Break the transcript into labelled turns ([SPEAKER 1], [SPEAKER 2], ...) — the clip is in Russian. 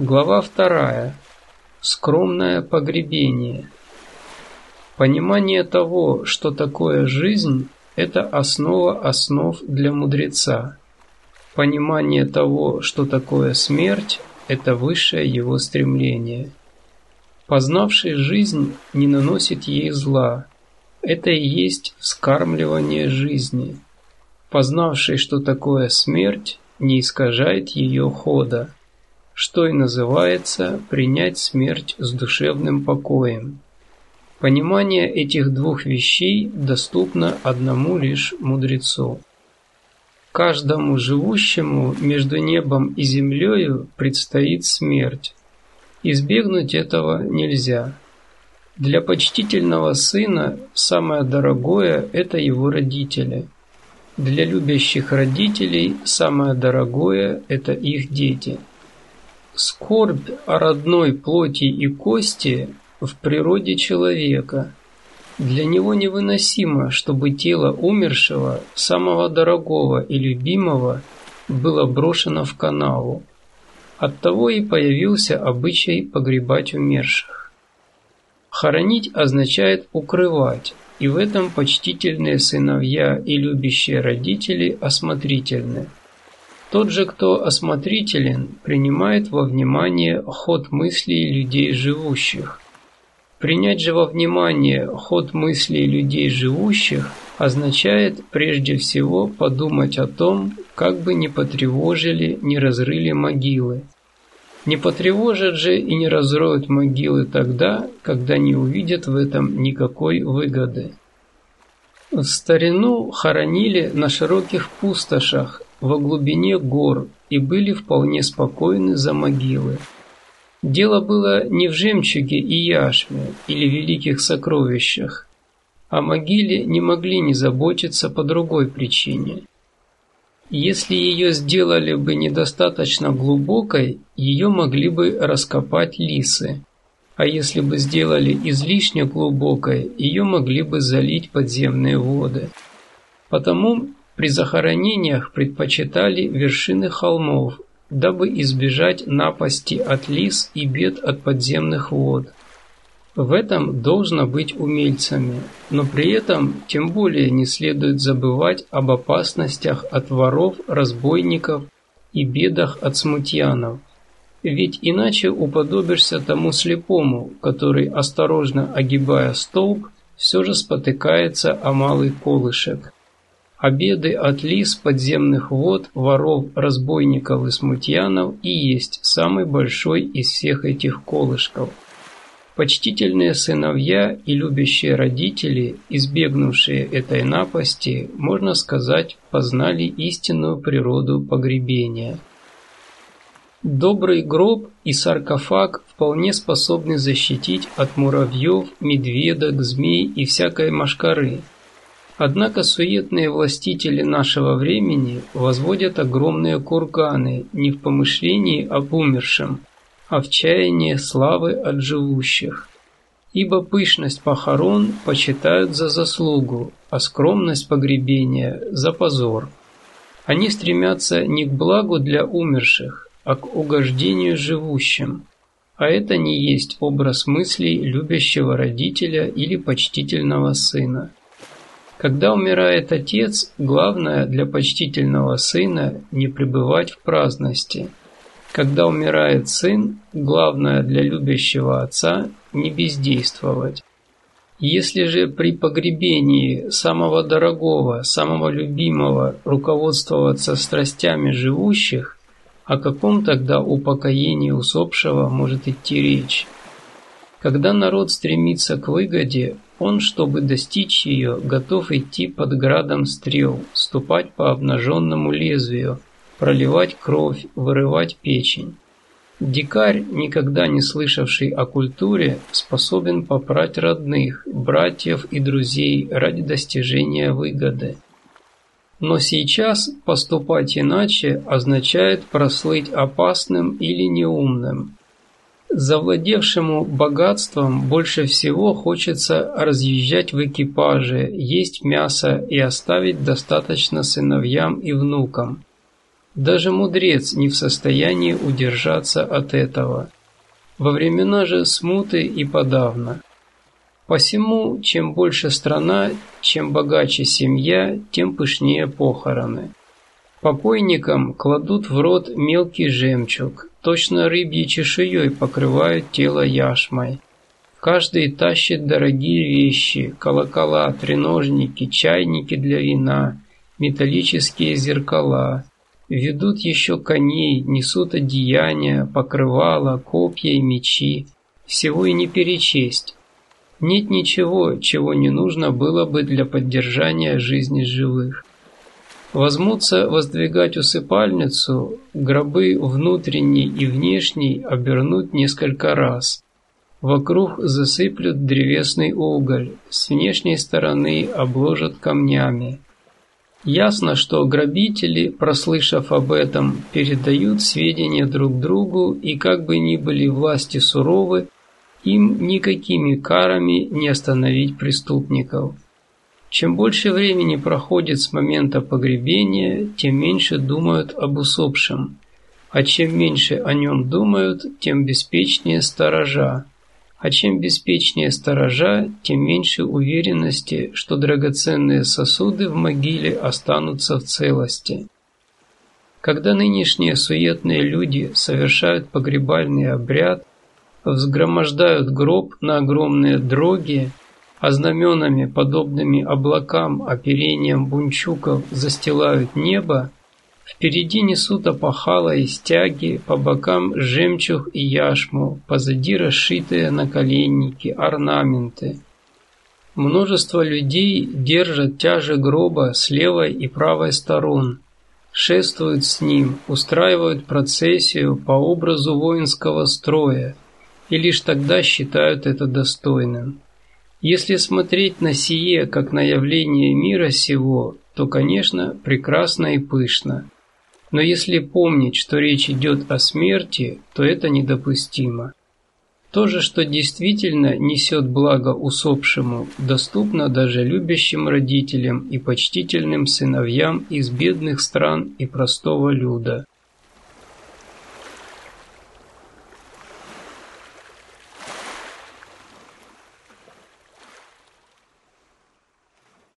[SPEAKER 1] Глава вторая. Скромное погребение. Понимание того, что такое жизнь, это основа основ для мудреца. Понимание того, что такое смерть, это высшее его стремление. Познавший жизнь не наносит ей зла. Это и есть вскармливание жизни. Познавший, что такое смерть, не искажает ее хода, что и называется принять смерть с душевным покоем. Понимание этих двух вещей доступно одному лишь мудрецу. Каждому живущему между небом и землею предстоит смерть. Избегнуть этого нельзя. Для почтительного сына самое дорогое – это его родители. Для любящих родителей самое дорогое – это их дети. Скорбь о родной плоти и кости в природе человека – для него невыносимо, чтобы тело умершего, самого дорогого и любимого, было брошено в канаву. Оттого и появился обычай погребать умерших. Хоронить означает укрывать, и в этом почтительные сыновья и любящие родители осмотрительны. Тот же, кто осмотрителен, принимает во внимание ход мыслей людей живущих – Принять же во внимание ход мыслей людей живущих означает прежде всего подумать о том, как бы не потревожили, не разрыли могилы. Не потревожат же и не разроют могилы тогда, когда не увидят в этом никакой выгоды. В старину хоронили на широких пустошах, во глубине гор и были вполне спокойны за могилы. Дело было не в жемчуге и яшме или великих сокровищах. О могиле не могли не заботиться по другой причине. Если ее сделали бы недостаточно глубокой, ее могли бы раскопать лисы. А если бы сделали излишне глубокой, ее могли бы залить подземные воды. Потому при захоронениях предпочитали вершины холмов, дабы избежать напасти от лис и бед от подземных вод. В этом должно быть умельцами, но при этом тем более не следует забывать об опасностях от воров, разбойников и бедах от смутьянов. Ведь иначе уподобишься тому слепому, который, осторожно огибая столб, все же спотыкается о малый колышек. Обеды от лис подземных вод, воров, разбойников и смутьянов и есть самый большой из всех этих колышков. Почтительные сыновья и любящие родители, избегнувшие этой напасти, можно сказать, познали истинную природу погребения. Добрый гроб и саркофаг вполне способны защитить от муравьев, медведок, змей и всякой мошкары – Однако суетные властители нашего времени возводят огромные курганы не в помышлении об умершем, а в чаянии славы от живущих. Ибо пышность похорон почитают за заслугу, а скромность погребения – за позор. Они стремятся не к благу для умерших, а к угождению живущим. А это не есть образ мыслей любящего родителя или почтительного сына. Когда умирает отец, главное для почтительного сына не пребывать в праздности. Когда умирает сын, главное для любящего отца не бездействовать. Если же при погребении самого дорогого, самого любимого руководствоваться страстями живущих, о каком тогда упокоении усопшего может идти речь? Когда народ стремится к выгоде, он, чтобы достичь ее, готов идти под градом стрел, ступать по обнаженному лезвию, проливать кровь, вырывать печень. Дикарь, никогда не слышавший о культуре, способен попрать родных, братьев и друзей ради достижения выгоды. Но сейчас поступать иначе означает прослыть опасным или неумным, Завладевшему богатством больше всего хочется разъезжать в экипаже, есть мясо и оставить достаточно сыновьям и внукам. Даже мудрец не в состоянии удержаться от этого. Во времена же смуты и подавно. Посему, чем больше страна, чем богаче семья, тем пышнее похороны. Покойникам кладут в рот мелкий жемчуг, точно рыбьей чешуей покрывают тело яшмой. Каждый тащит дорогие вещи, колокола, треножники, чайники для вина, металлические зеркала. Ведут еще коней, несут одеяния, покрывала, копья и мечи. Всего и не перечесть. Нет ничего, чего не нужно было бы для поддержания жизни живых. Возьмутся воздвигать усыпальницу, гробы внутренний и внешний обернут несколько раз. Вокруг засыплют древесный уголь, с внешней стороны обложат камнями. Ясно, что грабители, прослышав об этом, передают сведения друг другу и как бы ни были власти суровы, им никакими карами не остановить преступников. Чем больше времени проходит с момента погребения, тем меньше думают об усопшем, а чем меньше о нем думают, тем беспечнее сторожа, а чем беспечнее сторожа, тем меньше уверенности, что драгоценные сосуды в могиле останутся в целости. Когда нынешние суетные люди совершают погребальный обряд, взгромождают гроб на огромные дроги, а знаменами, подобными облакам, оперением бунчуков застилают небо, впереди несут опахала и стяги, по бокам жемчуг и яшму, позади расшитые наколенники, орнаменты. Множество людей держат тяжи гроба с левой и правой сторон, шествуют с ним, устраивают процессию по образу воинского строя, и лишь тогда считают это достойным. Если смотреть на сие, как на явление мира сего, то, конечно, прекрасно и пышно. Но если помнить, что речь идет о смерти, то это недопустимо. То же, что действительно несет благо усопшему, доступно даже любящим родителям и почтительным сыновьям из бедных стран и простого люда –